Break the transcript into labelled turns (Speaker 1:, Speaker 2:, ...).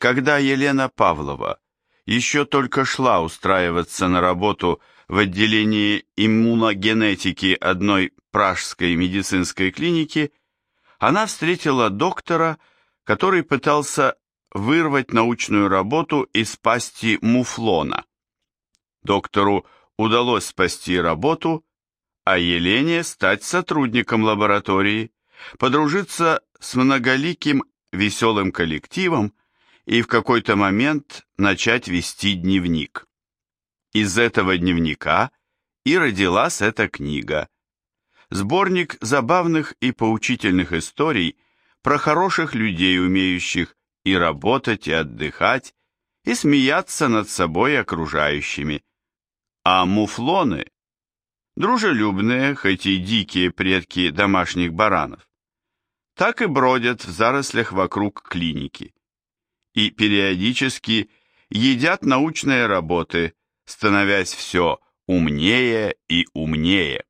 Speaker 1: Когда Елена Павлова еще только шла устраиваться на работу в отделении иммуногенетики одной пражской медицинской клиники, она встретила доктора, который пытался вырвать научную работу из пасти муфлона. Доктору удалось спасти работу, а Елене стать сотрудником лаборатории, подружиться с многоликим веселым коллективом и в какой-то момент начать вести дневник. Из этого дневника и родилась эта книга. Сборник забавных и поучительных историй про хороших людей, умеющих и работать, и отдыхать, и смеяться над собой и окружающими. А муфлоны – дружелюбные, хоть и дикие предки домашних баранов. Так и бродят в зарослях вокруг клиники. И периодически едят научные работы, становясь все умнее и умнее.